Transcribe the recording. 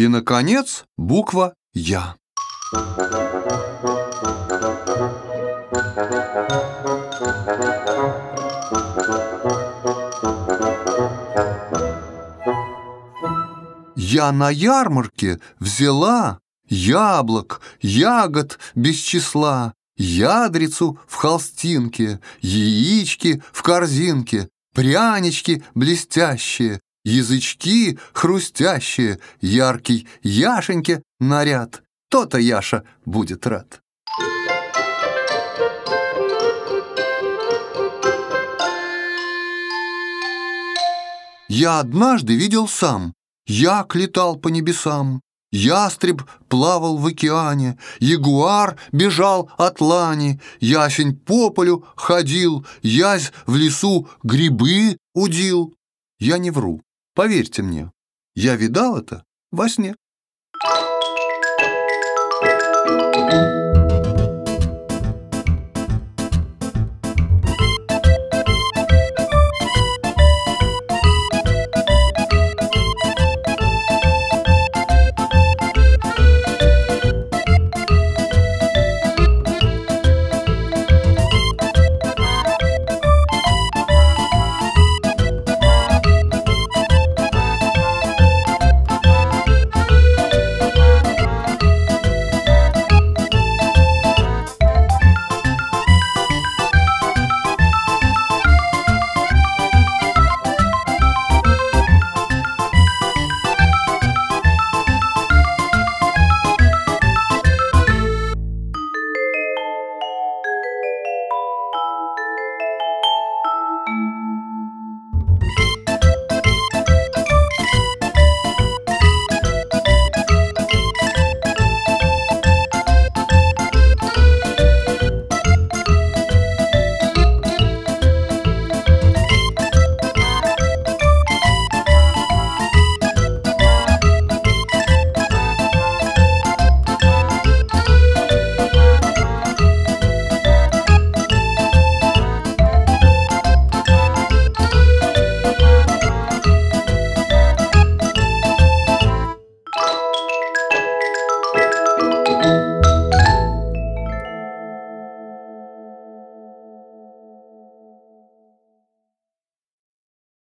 И, наконец, буква «Я». Я на ярмарке взяла яблок, ягод без числа, ядрицу в холстинке, яички в корзинке, прянички блестящие, язычки хрустящие, яркий Яшеньке наряд. То-то Яша будет рад. Я однажды видел сам, як летал по небесам, Ястреб плавал в океане, ягуар бежал от лани, ясень по полю ходил, язь в лесу грибы удил. Я не вру, поверьте мне, я видал это во сне.